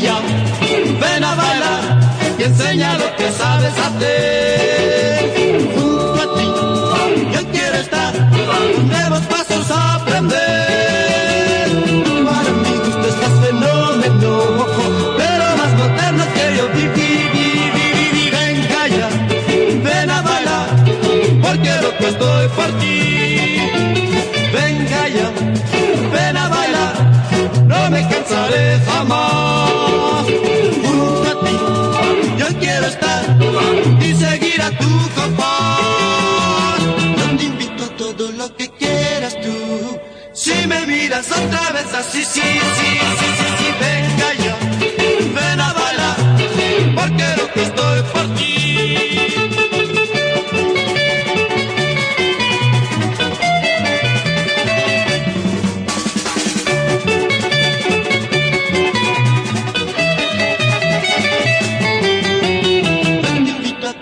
ven a bailar y enseña lo que sabes hacer. Junto a ti, yo quiero estar, nuevos pasos a aprender. Para mí gusto estás fenómeno, pero más moderno que yo viví, ven calla, ven a bailar, porque lo que estoy por ti. Ven calla, ven a bailar, no me cansaré que quieras tú. Si me miras otra vez así, sí, sí, sí, sí, sí, venga ya, ven a bailar, porque lo que estoy por ti.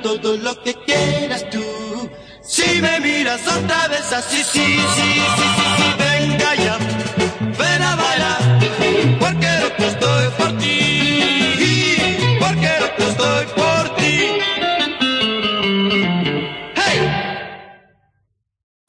Todo lo que y me miras otra vez así, sí, sí, sí, sí. sí.